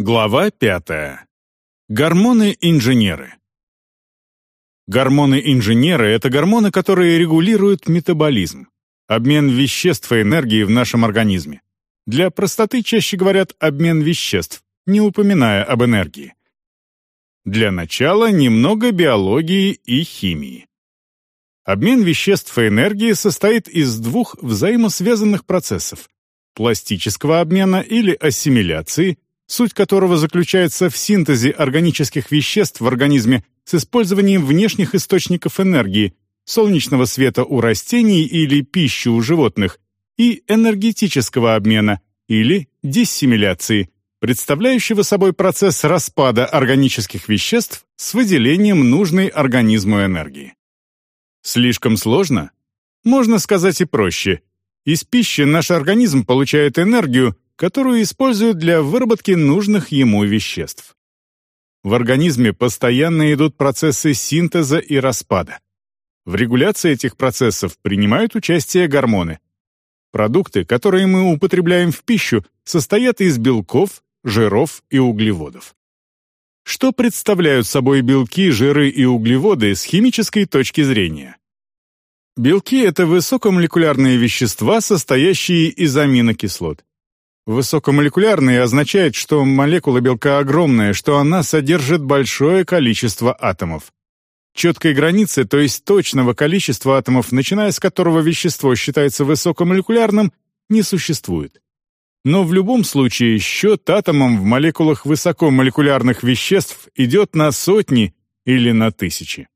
Глава пятая. Гормоны-инженеры. Гормоны-инженеры — это гормоны, которые регулируют метаболизм, обмен веществ и энергии в нашем организме. Для простоты чаще говорят «обмен веществ», не упоминая об энергии. Для начала немного биологии и химии. Обмен веществ и энергии состоит из двух взаимосвязанных процессов — пластического обмена или ассимиляции — суть которого заключается в синтезе органических веществ в организме с использованием внешних источников энергии, солнечного света у растений или пищи у животных, и энергетического обмена или диссимиляции, представляющего собой процесс распада органических веществ с выделением нужной организму энергии. Слишком сложно? Можно сказать и проще. Из пищи наш организм получает энергию, которую используют для выработки нужных ему веществ. В организме постоянно идут процессы синтеза и распада. В регуляции этих процессов принимают участие гормоны. Продукты, которые мы употребляем в пищу, состоят из белков, жиров и углеводов. Что представляют собой белки, жиры и углеводы с химической точки зрения? Белки — это высокомолекулярные вещества, состоящие из аминокислот. Высокомолекулярный означает, что молекула белка огромная, что она содержит большое количество атомов. Четкой границы, то есть точного количества атомов, начиная с которого вещество считается высокомолекулярным, не существует. Но в любом случае счет атомам в молекулах высокомолекулярных веществ идет на сотни или на тысячи.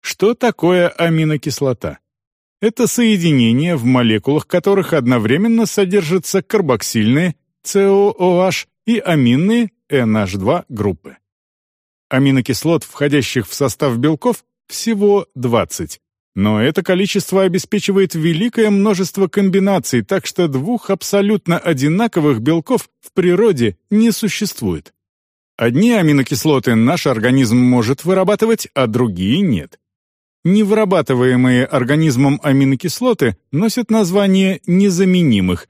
Что такое аминокислота? Это соединения, в молекулах которых одновременно содержатся карбоксильные COOH и аминные NH2 группы. Аминокислот, входящих в состав белков, всего 20. Но это количество обеспечивает великое множество комбинаций, так что двух абсолютно одинаковых белков в природе не существует. Одни аминокислоты наш организм может вырабатывать, а другие нет. Невырабатываемые организмом аминокислоты носят название незаменимых.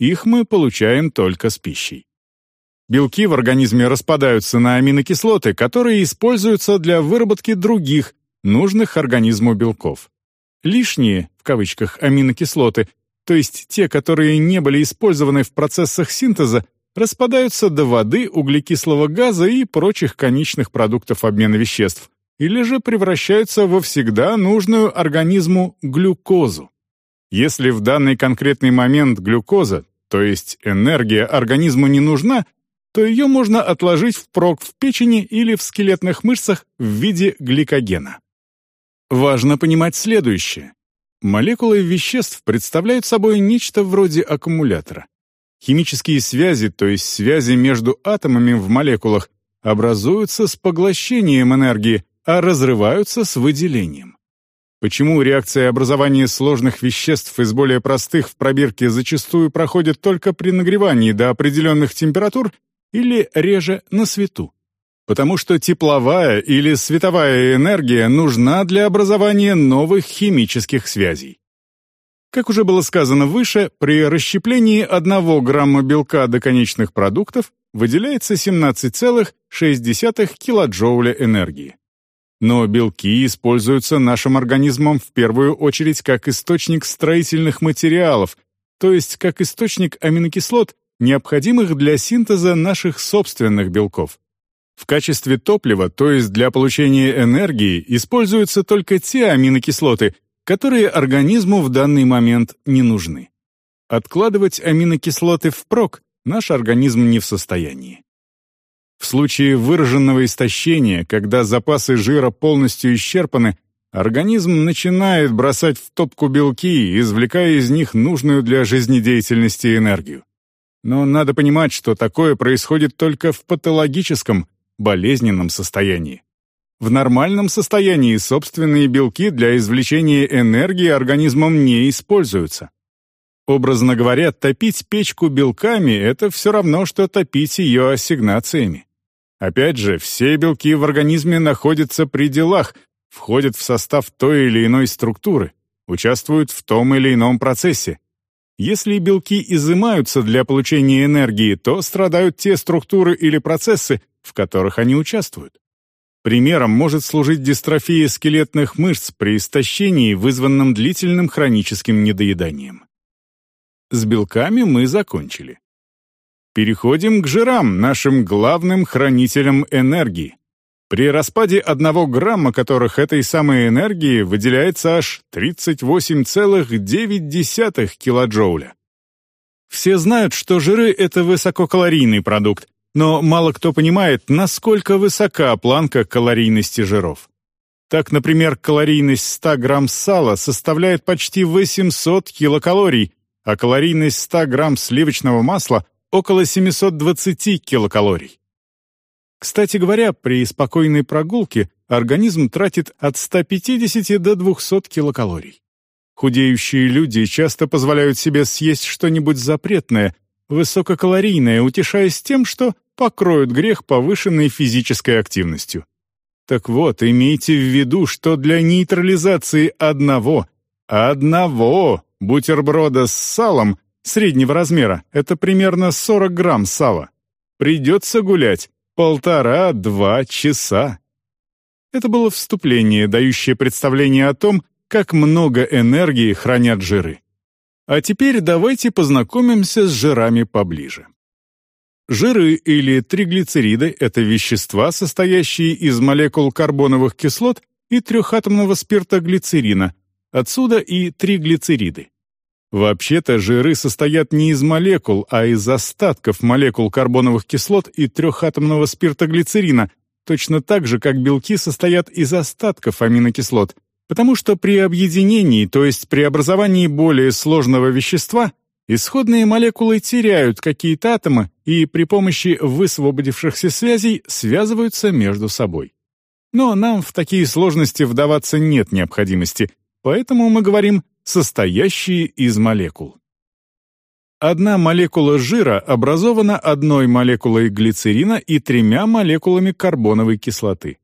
Их мы получаем только с пищей. Белки в организме распадаются на аминокислоты, которые используются для выработки других, нужных организму белков. Лишние, в кавычках, аминокислоты, то есть те, которые не были использованы в процессах синтеза, распадаются до воды, углекислого газа и прочих конечных продуктов обмена веществ, или же превращаются во всегда нужную организму глюкозу. Если в данный конкретный момент глюкоза, то есть энергия организму не нужна, то ее можно отложить впрок в печени или в скелетных мышцах в виде гликогена. Важно понимать следующее. Молекулы веществ представляют собой нечто вроде аккумулятора. Химические связи, то есть связи между атомами в молекулах, образуются с поглощением энергии, а разрываются с выделением. Почему реакция образования сложных веществ из более простых в пробирке зачастую проходит только при нагревании до определенных температур или реже на свету? Потому что тепловая или световая энергия нужна для образования новых химических связей. Как уже было сказано выше, при расщеплении 1 грамма белка до конечных продуктов выделяется 17,6 килоджоуля энергии. Но белки используются нашим организмом в первую очередь как источник строительных материалов, то есть как источник аминокислот, необходимых для синтеза наших собственных белков. В качестве топлива, то есть для получения энергии, используются только те аминокислоты, которые организму в данный момент не нужны. Откладывать аминокислоты впрок наш организм не в состоянии. В случае выраженного истощения, когда запасы жира полностью исчерпаны, организм начинает бросать в топку белки, извлекая из них нужную для жизнедеятельности энергию. Но надо понимать, что такое происходит только в патологическом, болезненном состоянии. В нормальном состоянии собственные белки для извлечения энергии организмом не используются. Образно говоря, топить печку белками — это все равно, что топить ее ассигнациями. Опять же, все белки в организме находятся при делах, входят в состав той или иной структуры, участвуют в том или ином процессе. Если белки изымаются для получения энергии, то страдают те структуры или процессы, в которых они участвуют. Примером может служить дистрофия скелетных мышц при истощении, вызванном длительным хроническим недоеданием. С белками мы закончили. Переходим к жирам, нашим главным хранителям энергии. При распаде одного грамма которых этой самой энергии выделяется аж 38,9 килоджоуля. Все знают, что жиры — это высококалорийный продукт, но мало кто понимает, насколько высока планка калорийности жиров. Так, например, калорийность 100 грамм сала составляет почти 800 килокалорий, а калорийность 100 грамм сливочного масла — около 720 килокалорий. Кстати говоря, при спокойной прогулке организм тратит от 150 до 200 килокалорий. Худеющие люди часто позволяют себе съесть что-нибудь запретное, высококалорийное, утешаясь тем, что покроют грех повышенной физической активностью. Так вот, имейте в виду, что для нейтрализации одного, одного бутерброда с салом среднего размера, это примерно 40 грамм сала, придется гулять Полтора-два часа. Это было вступление, дающее представление о том, как много энергии хранят жиры. А теперь давайте познакомимся с жирами поближе. Жиры или триглицериды — это вещества, состоящие из молекул карбоновых кислот и трехатомного спирта глицерина, отсюда и триглицериды. Вообще-то жиры состоят не из молекул, а из остатков молекул карбоновых кислот и трехатомного спирта глицерина, точно так же, как белки состоят из остатков аминокислот, потому что при объединении, то есть при образовании более сложного вещества, исходные молекулы теряют какие-то атомы и при помощи высвободившихся связей связываются между собой. Но нам в такие сложности вдаваться нет необходимости, поэтому мы говорим состоящие из молекул. Одна молекула жира образована одной молекулой глицерина и тремя молекулами карбоновой кислоты.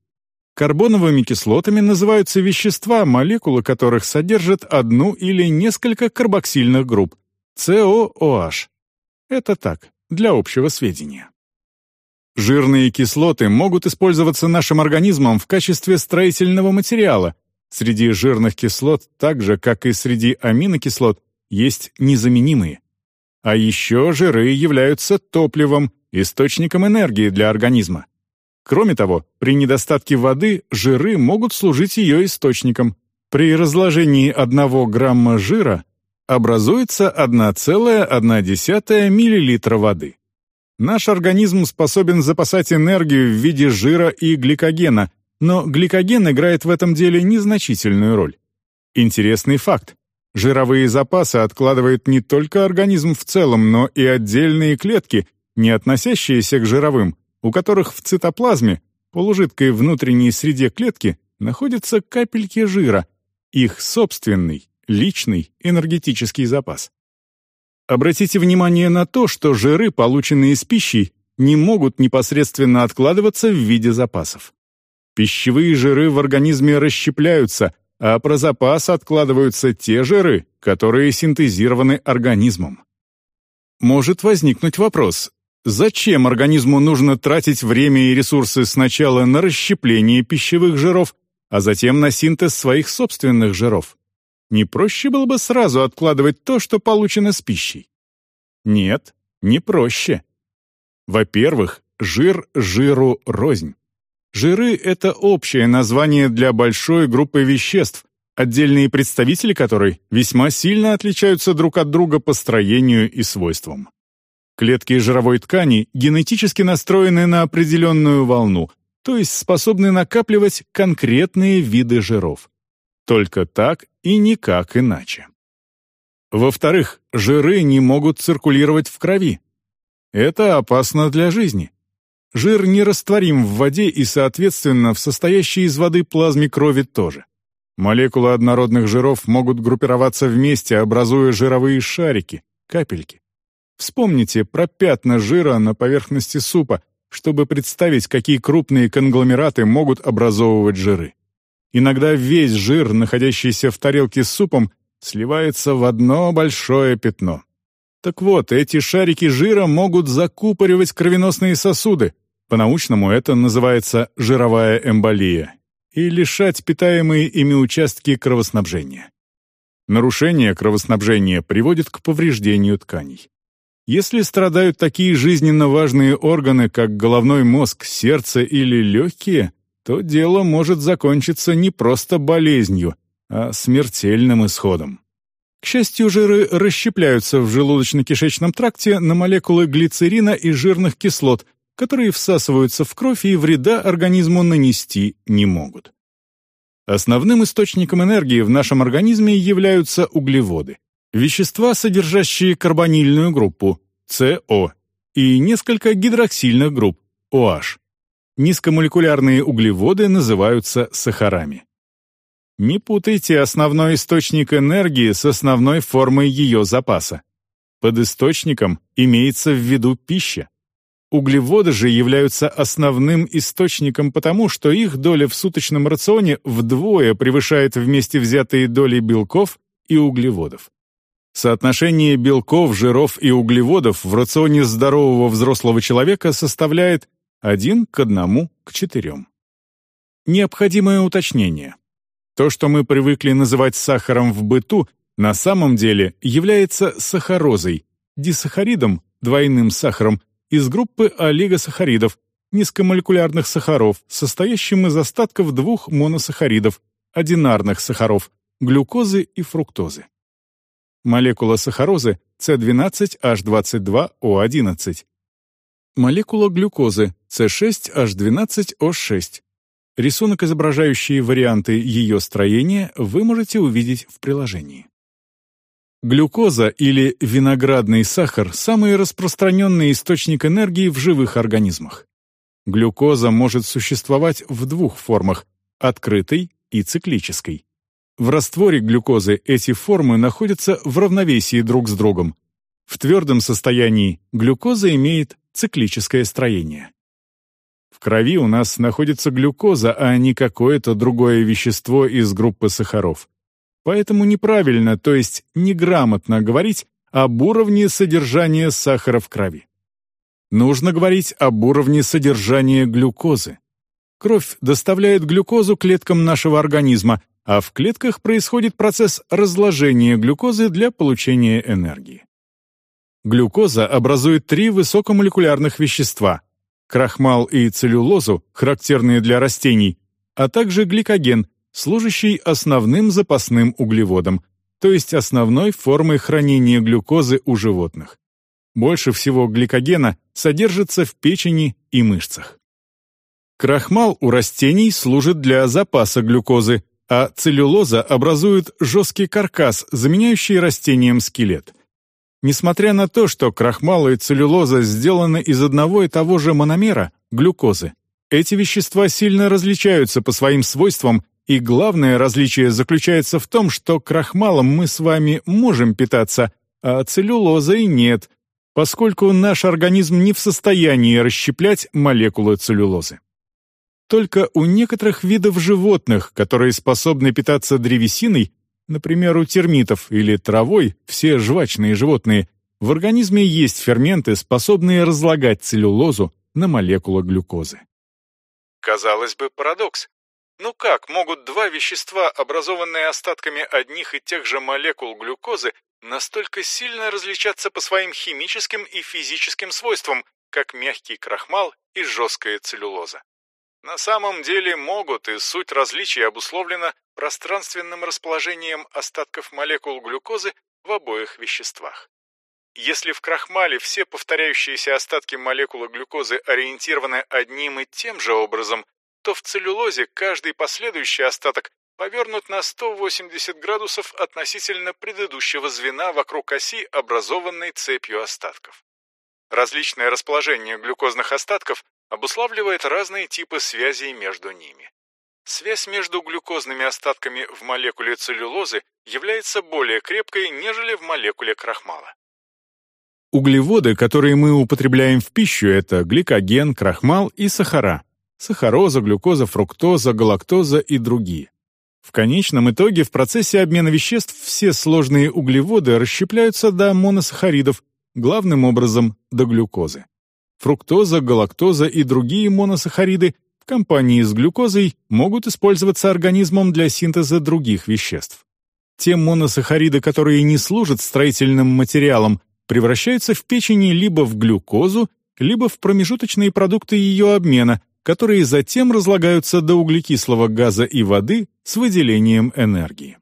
Карбоновыми кислотами называются вещества, молекулы которых содержат одну или несколько карбоксильных групп – COOH. Это так, для общего сведения. Жирные кислоты могут использоваться нашим организмом в качестве строительного материала, Среди жирных кислот, так же, как и среди аминокислот, есть незаменимые. А еще жиры являются топливом, источником энергии для организма. Кроме того, при недостатке воды жиры могут служить ее источником. При разложении 1 грамма жира образуется 1,1 мл воды. Наш организм способен запасать энергию в виде жира и гликогена, но гликоген играет в этом деле незначительную роль. Интересный факт. Жировые запасы откладывает не только организм в целом, но и отдельные клетки, не относящиеся к жировым, у которых в цитоплазме, полужидкой внутренней среде клетки, находятся капельки жира, их собственный, личный энергетический запас. Обратите внимание на то, что жиры, полученные из пищи, не могут непосредственно откладываться в виде запасов. Пищевые жиры в организме расщепляются, а про запас откладываются те жиры, которые синтезированы организмом. Может возникнуть вопрос, зачем организму нужно тратить время и ресурсы сначала на расщепление пищевых жиров, а затем на синтез своих собственных жиров? Не проще было бы сразу откладывать то, что получено с пищей? Нет, не проще. Во-первых, жир жиру рознь. Жиры — это общее название для большой группы веществ, отдельные представители которой весьма сильно отличаются друг от друга по строению и свойствам. Клетки жировой ткани генетически настроены на определенную волну, то есть способны накапливать конкретные виды жиров. Только так и никак иначе. Во-вторых, жиры не могут циркулировать в крови. Это опасно для жизни. Жир нерастворим в воде и, соответственно, в состоящей из воды плазме крови тоже. Молекулы однородных жиров могут группироваться вместе, образуя жировые шарики, капельки. Вспомните про пятна жира на поверхности супа, чтобы представить, какие крупные конгломераты могут образовывать жиры. Иногда весь жир, находящийся в тарелке с супом, сливается в одно большое пятно. Так вот, эти шарики жира могут закупоривать кровеносные сосуды, по-научному это называется жировая эмболия, и лишать питаемые ими участки кровоснабжения. Нарушение кровоснабжения приводит к повреждению тканей. Если страдают такие жизненно важные органы, как головной мозг, сердце или легкие, то дело может закончиться не просто болезнью, а смертельным исходом. К счастью, жиры расщепляются в желудочно-кишечном тракте на молекулы глицерина и жирных кислот, которые всасываются в кровь и вреда организму нанести не могут. Основным источником энергии в нашем организме являются углеводы. Вещества, содержащие карбонильную группу СО и несколько гидроксильных групп OH. Низкомолекулярные углеводы называются сахарами. Не путайте основной источник энергии с основной формой ее запаса. Под источником имеется в виду пища. Углеводы же являются основным источником потому, что их доля в суточном рационе вдвое превышает вместе взятые доли белков и углеводов. Соотношение белков, жиров и углеводов в рационе здорового взрослого человека составляет 1 к 1 к 4. Необходимое уточнение. То, что мы привыкли называть сахаром в быту, на самом деле является сахарозой, дисахаридом, двойным сахаром, из группы олигосахаридов, низкомолекулярных сахаров, состоящим из остатков двух моносахаридов, одинарных сахаров, глюкозы и фруктозы. Молекула сахарозы C12H22O11. Молекула глюкозы C6H12O6. Рисунок, изображающий варианты ее строения, вы можете увидеть в приложении. Глюкоза или виноградный сахар – самый распространенный источник энергии в живых организмах. Глюкоза может существовать в двух формах – открытой и циклической. В растворе глюкозы эти формы находятся в равновесии друг с другом. В твердом состоянии глюкоза имеет циклическое строение. В крови у нас находится глюкоза, а не какое-то другое вещество из группы сахаров. Поэтому неправильно, то есть неграмотно говорить об уровне содержания сахара в крови. Нужно говорить об уровне содержания глюкозы. Кровь доставляет глюкозу клеткам нашего организма, а в клетках происходит процесс разложения глюкозы для получения энергии. Глюкоза образует три высокомолекулярных вещества – крахмал и целлюлозу, характерные для растений, а также гликоген, служащий основным запасным углеводом, то есть основной формой хранения глюкозы у животных. Больше всего гликогена содержится в печени и мышцах. Крахмал у растений служит для запаса глюкозы, а целлюлоза образует жесткий каркас, заменяющий растениям скелет. Несмотря на то, что крахмал и целлюлоза сделаны из одного и того же мономера – глюкозы, эти вещества сильно различаются по своим свойствам и главное различие заключается в том, что крахмалом мы с вами можем питаться, а целлюлозой нет, поскольку наш организм не в состоянии расщеплять молекулы целлюлозы. Только у некоторых видов животных, которые способны питаться древесиной, например, у термитов или травой, все жвачные животные, в организме есть ферменты, способные разлагать целлюлозу на молекулы глюкозы. Казалось бы, парадокс. Ну как могут два вещества, образованные остатками одних и тех же молекул глюкозы, настолько сильно различаться по своим химическим и физическим свойствам, как мягкий крахмал и жесткая целлюлоза? На самом деле могут, и суть различий обусловлена пространственным расположением остатков молекул глюкозы в обоих веществах. Если в крахмале все повторяющиеся остатки молекулы глюкозы ориентированы одним и тем же образом, то в целлюлозе каждый последующий остаток повернут на 180 градусов относительно предыдущего звена вокруг оси, образованной цепью остатков. Различное расположение глюкозных остатков обуславливает разные типы связей между ними. Связь между глюкозными остатками в молекуле целлюлозы является более крепкой, нежели в молекуле крахмала. Углеводы, которые мы употребляем в пищу, это гликоген, крахмал и сахара сахароза, глюкоза, фруктоза, галактоза и другие. В конечном итоге в процессе обмена веществ все сложные углеводы расщепляются до моносахаридов, главным образом до глюкозы. Фруктоза, галактоза и другие моносахариды в компании с глюкозой могут использоваться организмом для синтеза других веществ. Те моносахариды, которые не служат строительным материалом, превращаются в печени либо в глюкозу, либо в промежуточные продукты ее обмена, которые затем разлагаются до углекислого газа и воды с выделением энергии.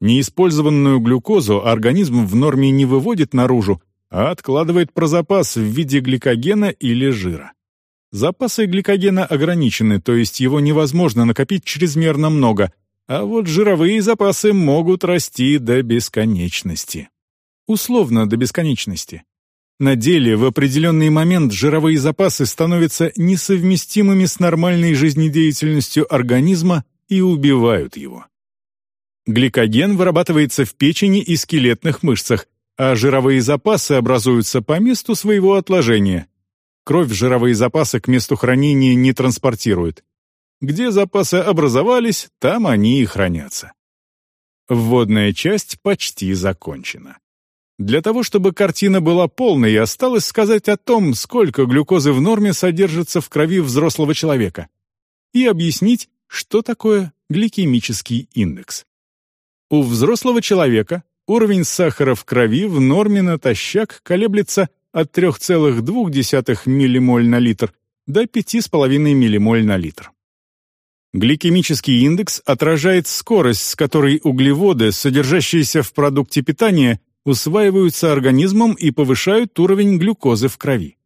Неиспользованную глюкозу организм в норме не выводит наружу, а откладывает про запас в виде гликогена или жира. Запасы гликогена ограничены, то есть его невозможно накопить чрезмерно много, а вот жировые запасы могут расти до бесконечности. Условно до бесконечности. На деле в определенный момент жировые запасы становятся несовместимыми с нормальной жизнедеятельностью организма и убивают его. Гликоген вырабатывается в печени и скелетных мышцах, а жировые запасы образуются по месту своего отложения. Кровь жировые запасы к месту хранения не транспортирует. Где запасы образовались, там они и хранятся. Вводная часть почти закончена. Для того, чтобы картина была полной, осталось сказать о том, сколько глюкозы в норме содержится в крови взрослого человека, и объяснить, что такое гликемический индекс. У взрослого человека уровень сахара в крови в норме натощак колеблется от 3,2 ммоль на литр до 5,5 ммоль на литр. Гликемический индекс отражает скорость, с которой углеводы, содержащиеся в продукте питания, усваиваются организмом и повышают уровень глюкозы в крови.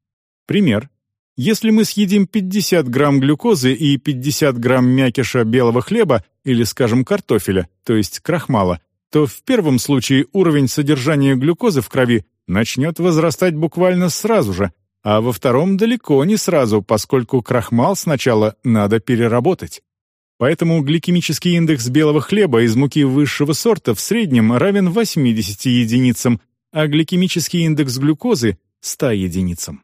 Пример. Если мы съедим 50 грамм глюкозы и 50 грамм мякиша белого хлеба или, скажем, картофеля, то есть крахмала, то в первом случае уровень содержания глюкозы в крови начнет возрастать буквально сразу же, а во втором далеко не сразу, поскольку крахмал сначала надо переработать. Поэтому гликемический индекс белого хлеба из муки высшего сорта в среднем равен 80 единицам, а гликемический индекс глюкозы — 100 единицам.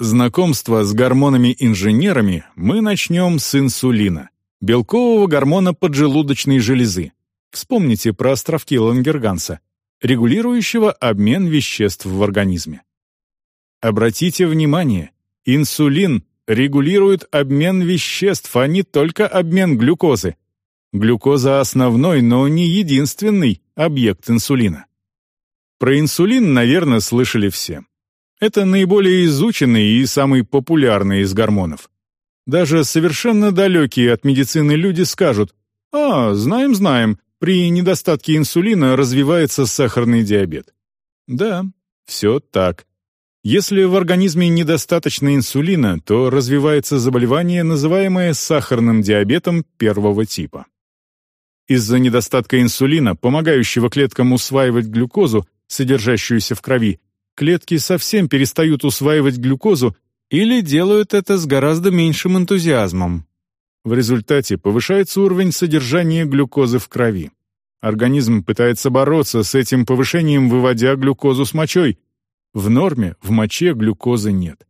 Знакомство с гормонами-инженерами мы начнем с инсулина, белкового гормона поджелудочной железы. Вспомните про островки Лангерганса, регулирующего обмен веществ в организме. Обратите внимание, инсулин регулирует обмен веществ, а не только обмен глюкозы. Глюкоза основной, но не единственный объект инсулина. Про инсулин, наверное, слышали все. Это наиболее изученный и самый популярный из гормонов. Даже совершенно далекие от медицины люди скажут «А, знаем-знаем, при недостатке инсулина развивается сахарный диабет». Да, все так. Если в организме недостаточно инсулина, то развивается заболевание, называемое сахарным диабетом первого типа. Из-за недостатка инсулина, помогающего клеткам усваивать глюкозу, содержащуюся в крови, клетки совсем перестают усваивать глюкозу или делают это с гораздо меньшим энтузиазмом. В результате повышается уровень содержания глюкозы в крови. Организм пытается бороться с этим повышением, выводя глюкозу с мочой, в норме в моче глюкозы нет.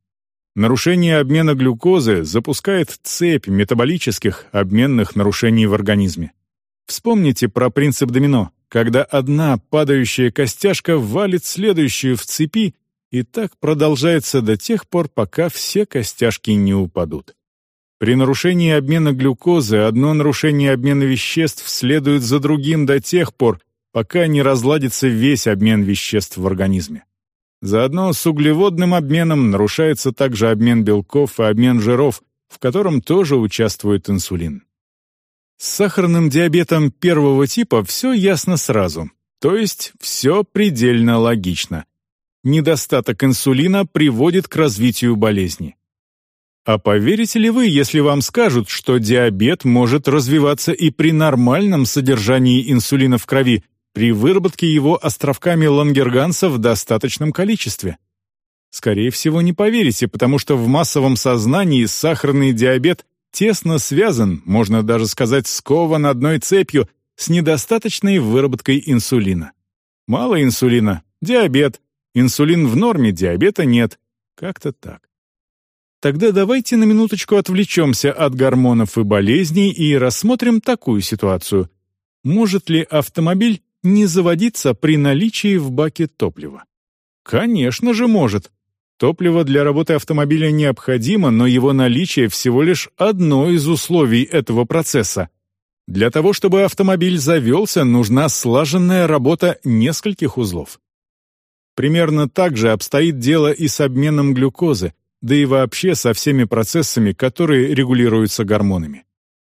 Нарушение обмена глюкозы запускает цепь метаболических обменных нарушений в организме. Вспомните про принцип домино, когда одна падающая костяшка валит следующую в цепи, и так продолжается до тех пор, пока все костяшки не упадут. При нарушении обмена глюкозы одно нарушение обмена веществ следует за другим до тех пор, пока не разладится весь обмен веществ в организме. Заодно с углеводным обменом нарушается также обмен белков и обмен жиров, в котором тоже участвует инсулин. С сахарным диабетом первого типа все ясно сразу, то есть все предельно логично. Недостаток инсулина приводит к развитию болезни. А поверите ли вы, если вам скажут, что диабет может развиваться и при нормальном содержании инсулина в крови, при выработке его островками Лангерганса в достаточном количестве? Скорее всего, не поверите, потому что в массовом сознании сахарный диабет тесно связан, можно даже сказать, скован одной цепью с недостаточной выработкой инсулина. Мало инсулина — диабет. Инсулин в норме, диабета нет. Как-то так. Тогда давайте на минуточку отвлечемся от гормонов и болезней и рассмотрим такую ситуацию. Может ли автомобиль не заводиться при наличии в баке топлива? Конечно же может. Топливо для работы автомобиля необходимо, но его наличие всего лишь одно из условий этого процесса. Для того, чтобы автомобиль завелся, нужна слаженная работа нескольких узлов. Примерно так же обстоит дело и с обменом глюкозы, да и вообще со всеми процессами, которые регулируются гормонами.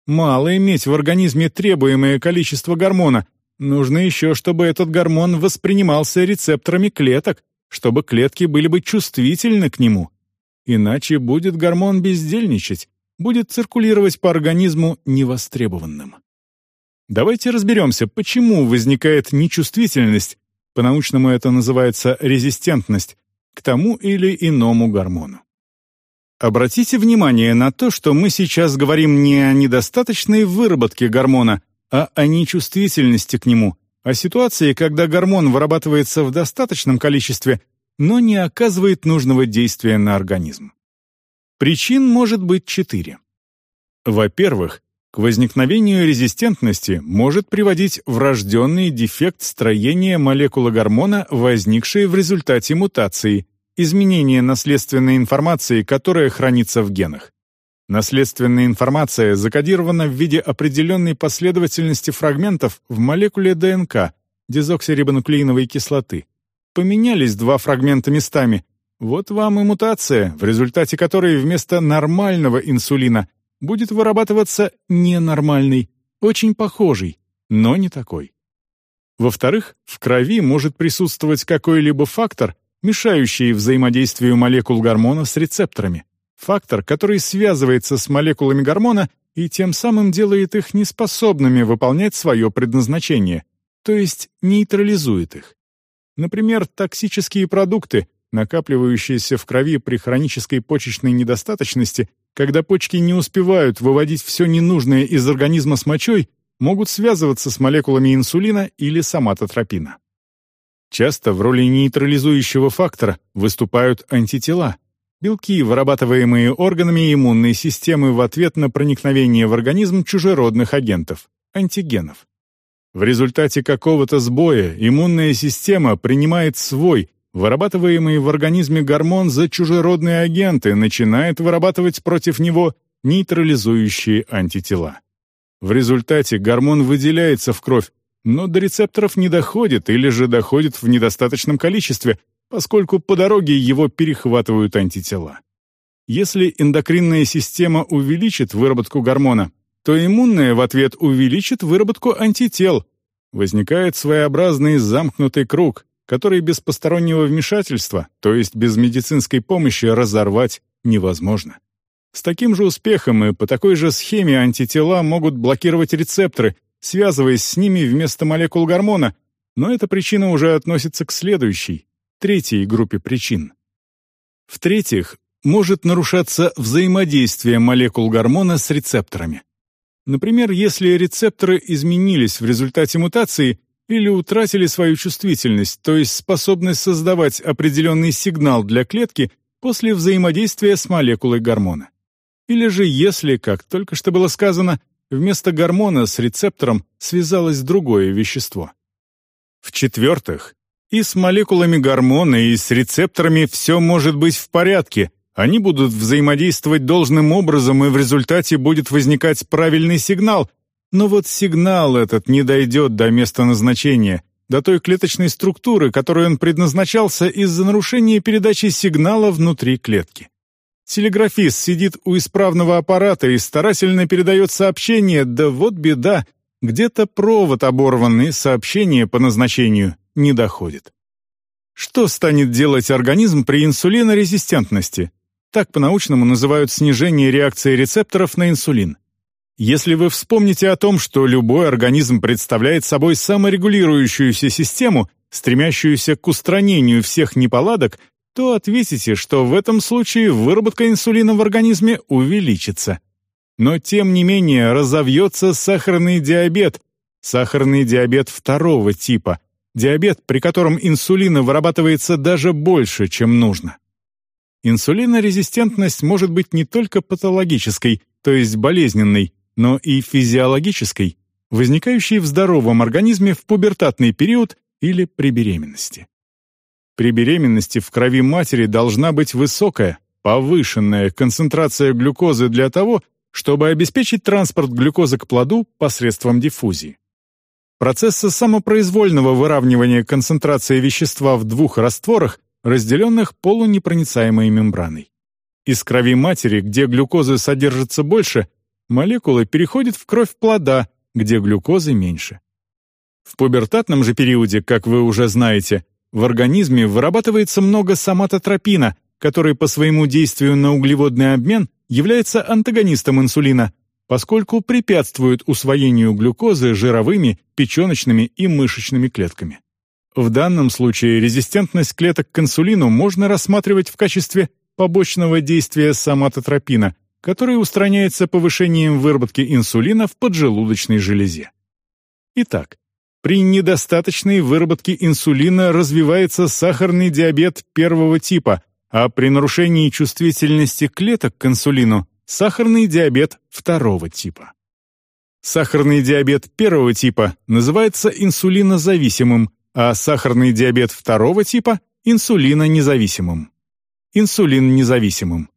Мало иметь в организме требуемое количество гормона, нужно еще, чтобы этот гормон воспринимался рецепторами клеток, чтобы клетки были бы чувствительны к нему. Иначе будет гормон бездельничать, будет циркулировать по организму невостребованным. Давайте разберемся, почему возникает нечувствительность, по-научному это называется резистентность, к тому или иному гормону. Обратите внимание на то, что мы сейчас говорим не о недостаточной выработке гормона, а о нечувствительности к нему, о ситуации, когда гормон вырабатывается в достаточном количестве, но не оказывает нужного действия на организм. Причин может быть четыре. Во-первых, к возникновению резистентности может приводить врожденный дефект строения молекулы гормона, возникший в результате мутации, изменения наследственной информации, которая хранится в генах. Наследственная информация закодирована в виде определенной последовательности фрагментов в молекуле ДНК, дезоксирибонуклеиновой кислоты. Поменялись два фрагмента местами, вот вам и мутация, в результате которой вместо нормального инсулина будет вырабатываться ненормальный, очень похожий, но не такой. Во-вторых, в крови может присутствовать какой-либо фактор, мешающий взаимодействию молекул гормона с рецепторами. Фактор, который связывается с молекулами гормона и тем самым делает их неспособными выполнять свое предназначение, то есть нейтрализует их. Например, токсические продукты, накапливающиеся в крови при хронической почечной недостаточности, когда почки не успевают выводить все ненужное из организма с мочой, могут связываться с молекулами инсулина или соматотропина. Часто в роли нейтрализующего фактора выступают антитела, белки, вырабатываемые органами иммунной системы в ответ на проникновение в организм чужеродных агентов, антигенов. В результате какого-то сбоя иммунная система принимает свой, Вырабатываемый в организме гормон за чужеродные агенты начинает вырабатывать против него нейтрализующие антитела. В результате гормон выделяется в кровь, но до рецепторов не доходит или же доходит в недостаточном количестве, поскольку по дороге его перехватывают антитела. Если эндокринная система увеличит выработку гормона, то иммунная в ответ увеличит выработку антител. Возникает своеобразный замкнутый круг, который без постороннего вмешательства, то есть без медицинской помощи, разорвать невозможно. С таким же успехом и по такой же схеме антитела могут блокировать рецепторы, связываясь с ними вместо молекул гормона, но эта причина уже относится к следующей, третьей группе причин. В-третьих, может нарушаться взаимодействие молекул гормона с рецепторами. Например, если рецепторы изменились в результате мутации, или утратили свою чувствительность, то есть способность создавать определенный сигнал для клетки после взаимодействия с молекулой гормона. Или же если, как только что было сказано, вместо гормона с рецептором связалось другое вещество. В-четвертых, и с молекулами гормона, и с рецепторами все может быть в порядке, они будут взаимодействовать должным образом, и в результате будет возникать правильный сигнал, но вот сигнал этот не дойдет до места назначения, до той клеточной структуры, которой он предназначался из-за нарушения передачи сигнала внутри клетки. Телеграфист сидит у исправного аппарата и старательно передает сообщение, да вот беда, где-то провод оборванный, сообщение по назначению не доходит. Что станет делать организм при инсулинорезистентности? Так по-научному называют снижение реакции рецепторов на инсулин. Если вы вспомните о том, что любой организм представляет собой саморегулирующуюся систему, стремящуюся к устранению всех неполадок, то ответите, что в этом случае выработка инсулина в организме увеличится. Но тем не менее разовьется сахарный диабет, сахарный диабет второго типа, диабет, при котором инсулина вырабатывается даже больше, чем нужно. инсулинорезистентность может быть не только патологической, то есть болезненной, но и физиологической, возникающей в здоровом организме в пубертатный период или при беременности. При беременности в крови матери должна быть высокая, повышенная концентрация глюкозы для того, чтобы обеспечить транспорт глюкозы к плоду посредством диффузии. Процессы самопроизвольного выравнивания концентрации вещества в двух растворах, разделенных полунепроницаемой мембраной. Из крови матери, где глюкозы содержится больше, молекулы переходят в кровь плода, где глюкозы меньше. В пубертатном же периоде, как вы уже знаете, в организме вырабатывается много соматотропина, который по своему действию на углеводный обмен является антагонистом инсулина, поскольку препятствует усвоению глюкозы жировыми, печеночными и мышечными клетками. В данном случае резистентность клеток к инсулину можно рассматривать в качестве побочного действия соматотропина, который устраняется повышением выработки инсулина в поджелудочной железе. Итак, при недостаточной выработке инсулина развивается сахарный диабет первого типа, а при нарушении чувствительности клеток к инсулину – сахарный диабет второго типа. Сахарный диабет первого типа называется инсулинозависимым, а сахарный диабет второго типа – инсулинонезависимым. Инсулин независимым.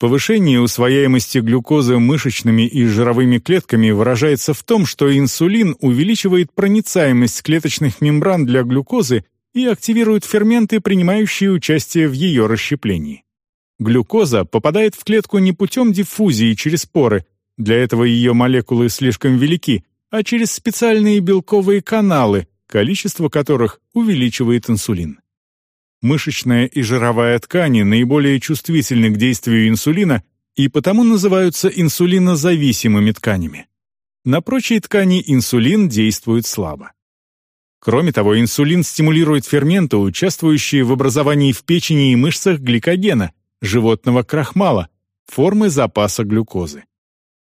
Повышение усвояемости глюкозы мышечными и жировыми клетками выражается в том, что инсулин увеличивает проницаемость клеточных мембран для глюкозы и активирует ферменты, принимающие участие в ее расщеплении. Глюкоза попадает в клетку не путем диффузии через поры, для этого ее молекулы слишком велики, а через специальные белковые каналы, количество которых увеличивает инсулин. Мышечная и жировая ткани наиболее чувствительны к действию инсулина и потому называются инсулинозависимыми тканями. На прочие ткани инсулин действует слабо. Кроме того, инсулин стимулирует ферменты, участвующие в образовании в печени и мышцах гликогена, животного крахмала, формы запаса глюкозы.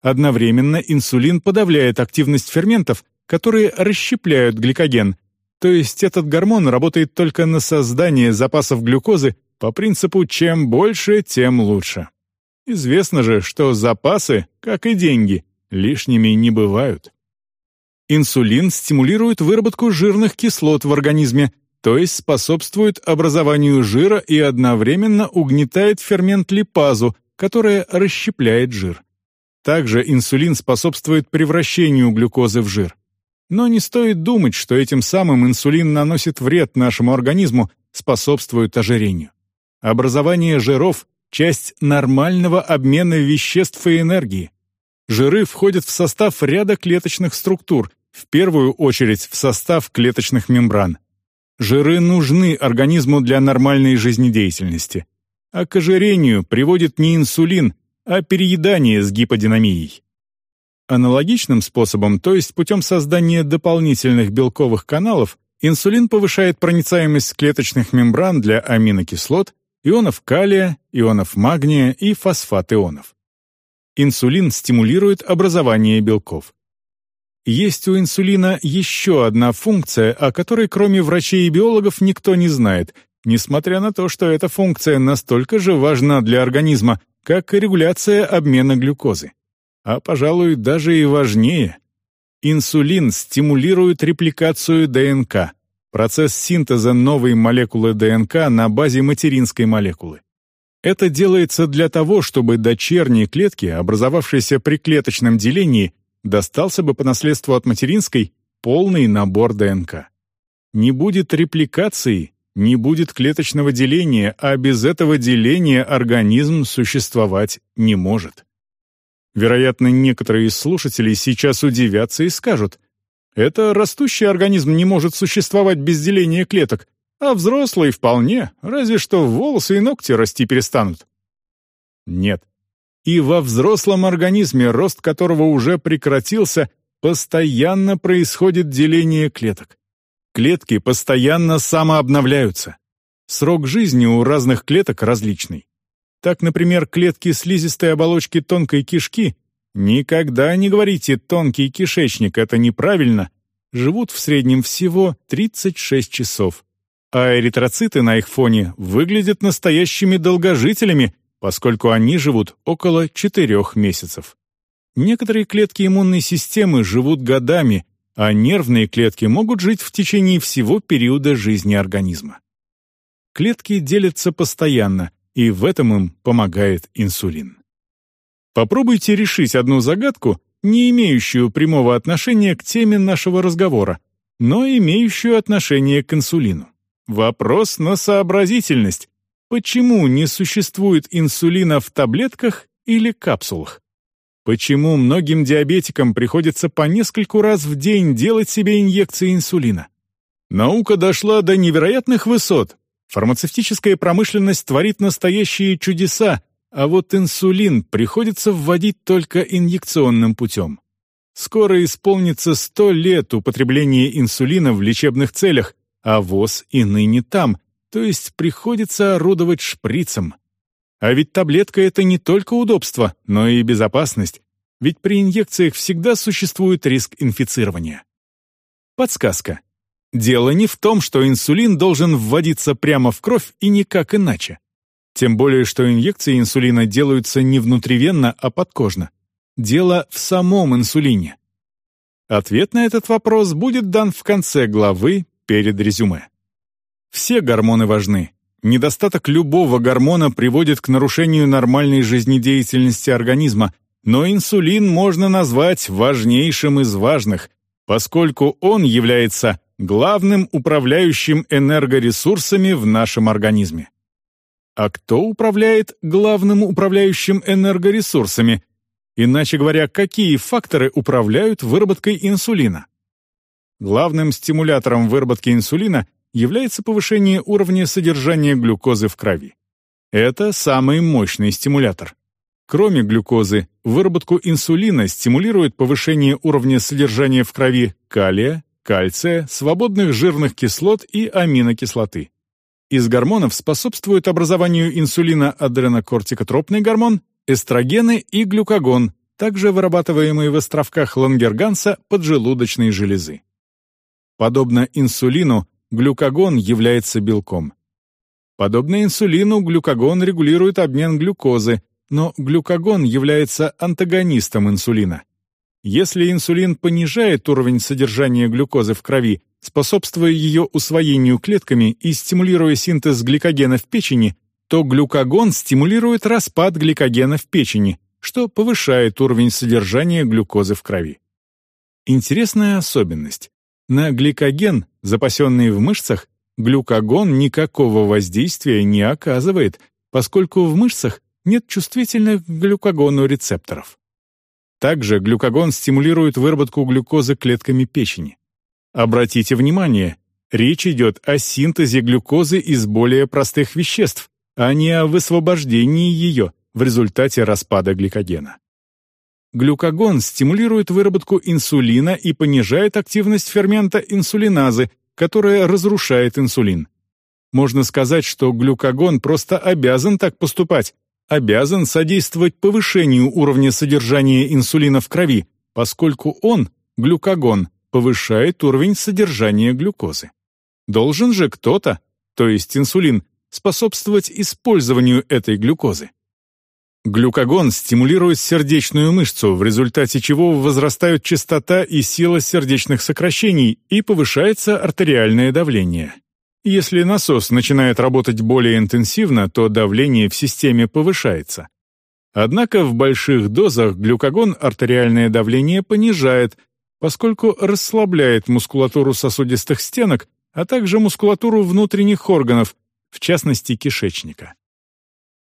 Одновременно инсулин подавляет активность ферментов, которые расщепляют гликоген, то есть этот гормон работает только на создание запасов глюкозы по принципу «чем больше, тем лучше». Известно же, что запасы, как и деньги, лишними не бывают. Инсулин стимулирует выработку жирных кислот в организме, то есть способствует образованию жира и одновременно угнетает фермент липазу, которая расщепляет жир. Также инсулин способствует превращению глюкозы в жир. Но не стоит думать, что этим самым инсулин наносит вред нашему организму, способствует ожирению. Образование жиров – часть нормального обмена веществ и энергии. Жиры входят в состав ряда клеточных структур, в первую очередь в состав клеточных мембран. Жиры нужны организму для нормальной жизнедеятельности. А к ожирению приводит не инсулин, а переедание с гиподинамией. Аналогичным способом, то есть путем создания дополнительных белковых каналов, инсулин повышает проницаемость клеточных мембран для аминокислот, ионов калия, ионов магния и фосфат-ионов. Инсулин стимулирует образование белков. Есть у инсулина еще одна функция, о которой кроме врачей и биологов никто не знает, несмотря на то, что эта функция настолько же важна для организма, как и регуляция обмена глюкозы а, пожалуй, даже и важнее. Инсулин стимулирует репликацию ДНК, процесс синтеза новой молекулы ДНК на базе материнской молекулы. Это делается для того, чтобы дочерней клетке, образовавшейся при клеточном делении, достался бы по наследству от материнской полный набор ДНК. Не будет репликации, не будет клеточного деления, а без этого деления организм существовать не может. Вероятно, некоторые из слушателей сейчас удивятся и скажут, «Это растущий организм не может существовать без деления клеток, а взрослый вполне, разве что волосы и ногти расти перестанут». Нет. И во взрослом организме, рост которого уже прекратился, постоянно происходит деление клеток. Клетки постоянно самообновляются. Срок жизни у разных клеток различный. Так, например, клетки слизистой оболочки тонкой кишки никогда не говорите «тонкий кишечник» — это неправильно, живут в среднем всего 36 часов. а эритроциты на их фоне выглядят настоящими долгожителями, поскольку они живут около 4 месяцев. Некоторые клетки иммунной системы живут годами, а нервные клетки могут жить в течение всего периода жизни организма. Клетки делятся постоянно, и в этом им помогает инсулин. Попробуйте решить одну загадку, не имеющую прямого отношения к теме нашего разговора, но имеющую отношение к инсулину. Вопрос на сообразительность. Почему не существует инсулина в таблетках или капсулах? Почему многим диабетикам приходится по нескольку раз в день делать себе инъекции инсулина? Наука дошла до невероятных высот. Фармацевтическая промышленность творит настоящие чудеса, а вот инсулин приходится вводить только инъекционным путем. Скоро исполнится 100 лет употребления инсулина в лечебных целях, а ВОЗ и ныне там, то есть приходится орудовать шприцем. А ведь таблетка — это не только удобство, но и безопасность, ведь при инъекциях всегда существует риск инфицирования. Подсказка. Дело не в том, что инсулин должен вводиться прямо в кровь и никак иначе. Тем более, что инъекции инсулина делаются не внутривенно, а подкожно. Дело в самом инсулине. Ответ на этот вопрос будет дан в конце главы перед резюме. Все гормоны важны, Недостаток любого гормона приводит к нарушению нормальной жизнедеятельности организма, но инсулин можно назвать важнейшим из важных, поскольку он является главным управляющим энергоресурсами в нашем организме. А кто управляет главным управляющим энергоресурсами? Иначе говоря, какие факторы управляют выработкой инсулина? Главным стимулятором выработки инсулина является повышение уровня содержания глюкозы в крови. Это самый мощный стимулятор. Кроме глюкозы, выработку инсулина стимулирует повышение уровня содержания в крови калия, кальция, свободных жирных кислот и аминокислоты. Из гормонов способствуют образованию инсулина адренокортикотропный гормон, эстрогены и глюкагон, также вырабатываемые в островках Лангерганса поджелудочной железы. Подобно инсулину, глюкагон является белком. Подобно инсулину, глюкагон регулирует обмен глюкозы, но глюкагон является антагонистом инсулина. Если инсулин понижает уровень содержания глюкозы в крови, способствуя ее усвоению клетками и стимулируя синтез гликогена в печени, то глюкагон стимулирует распад гликогена в печени, что повышает уровень содержания глюкозы в крови. Интересная особенность. На гликоген, запасенный в мышцах, глюкагон никакого воздействия не оказывает, поскольку в мышцах нет чувствительных к глюкагону рецепторов. Также глюкагон стимулирует выработку глюкозы клетками печени. Обратите внимание, речь идет о синтезе глюкозы из более простых веществ, а не о высвобождении ее в результате распада гликогена. Глюкагон стимулирует выработку инсулина и понижает активность фермента инсулиназы, которая разрушает инсулин. Можно сказать, что глюкагон просто обязан так поступать, обязан содействовать повышению уровня содержания инсулина в крови, поскольку он, глюкагон, повышает уровень содержания глюкозы. Должен же кто-то, то есть инсулин, способствовать использованию этой глюкозы. Глюкагон стимулирует сердечную мышцу, в результате чего возрастают частота и сила сердечных сокращений и повышается артериальное давление. Если насос начинает работать более интенсивно, то давление в системе повышается. Однако в больших дозах глюкагон артериальное давление понижает, поскольку расслабляет мускулатуру сосудистых стенок, а также мускулатуру внутренних органов, в частности кишечника.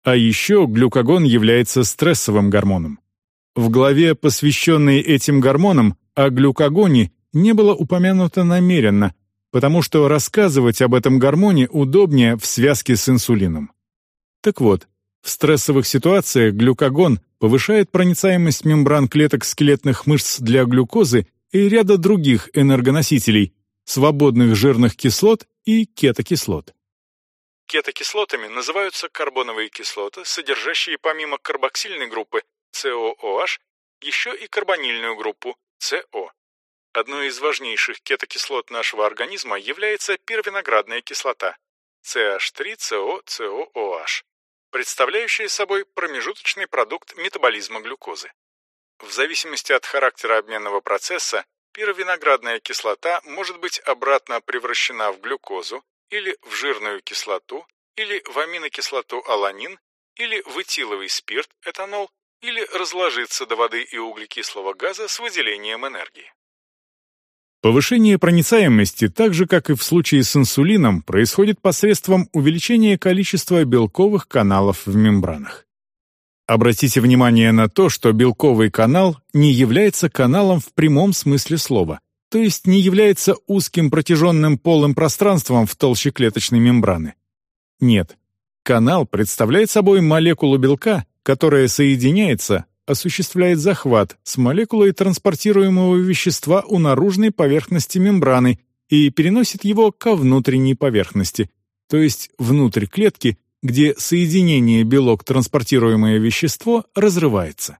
А еще глюкагон является стрессовым гормоном. В главе, посвященной этим гормонам, о глюкагоне не было упомянуто намеренно, потому что рассказывать об этом гормоне удобнее в связке с инсулином. Так вот, в стрессовых ситуациях глюкагон повышает проницаемость мембран клеток скелетных мышц для глюкозы и ряда других энергоносителей, свободных жирных кислот и кетокислот. Кетокислотами называются карбоновые кислоты, содержащие помимо карбоксильной группы COOH еще и карбонильную группу CO. Одной из важнейших кетокислот нашего организма является первиноградная кислота CH3COCOOH, представляющие собой промежуточный продукт метаболизма глюкозы. В зависимости от характера обменного процесса, пировиноградная кислота может быть обратно превращена в глюкозу или в жирную кислоту, или в аминокислоту аланин, или в этиловый спирт, этанол, или разложиться до воды и углекислого газа с выделением энергии. Повышение проницаемости, так же как и в случае с инсулином, происходит посредством увеличения количества белковых каналов в мембранах. Обратите внимание на то, что белковый канал не является каналом в прямом смысле слова, то есть не является узким протяженным полым пространством в толще клеточной мембраны. Нет, канал представляет собой молекулу белка, которая соединяется, осуществляет захват с молекулой транспортируемого вещества у наружной поверхности мембраны и переносит его ко внутренней поверхности, то есть внутрь клетки, где соединение белок-транспортируемое вещество разрывается.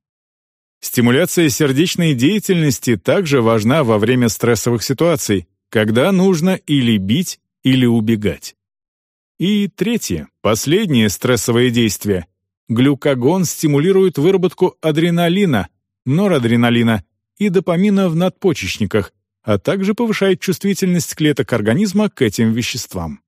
Стимуляция сердечной деятельности также важна во время стрессовых ситуаций, когда нужно или бить, или убегать. И третье, последнее стрессовое действие Глюкагон стимулирует выработку адреналина, норадреналина и допамина в надпочечниках, а также повышает чувствительность клеток организма к этим веществам.